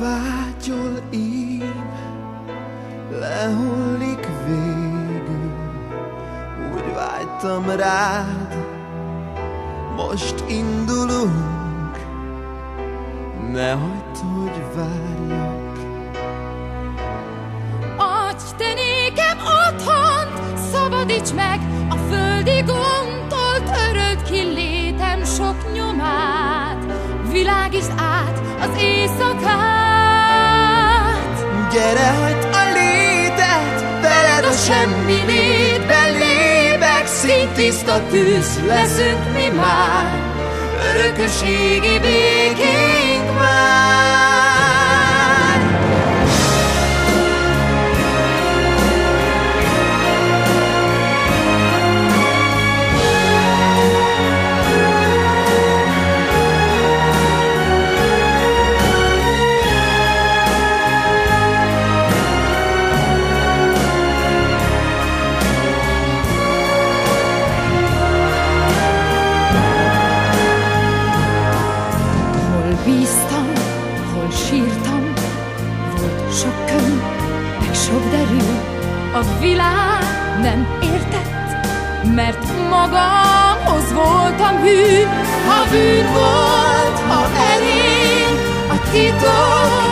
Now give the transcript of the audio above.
angyol ím lehullik végül, úgy vágytam rád, most indulunk, ne hagyd, hogy várjak. Adj te nékem otthont, szabadíts meg a földi gondtól, töröd ki létem sok nyomát, világítsd át az éjszakát. Gyere, hagyd a létet, veled a semmi létben lébek, színtiszta tűz leszünk mi már, örököségi békénk sírtam, volt sok könny, meg sok derű. A világ nem értett, mert magamhoz voltam hű. Ha bűn volt, ha erény, a titok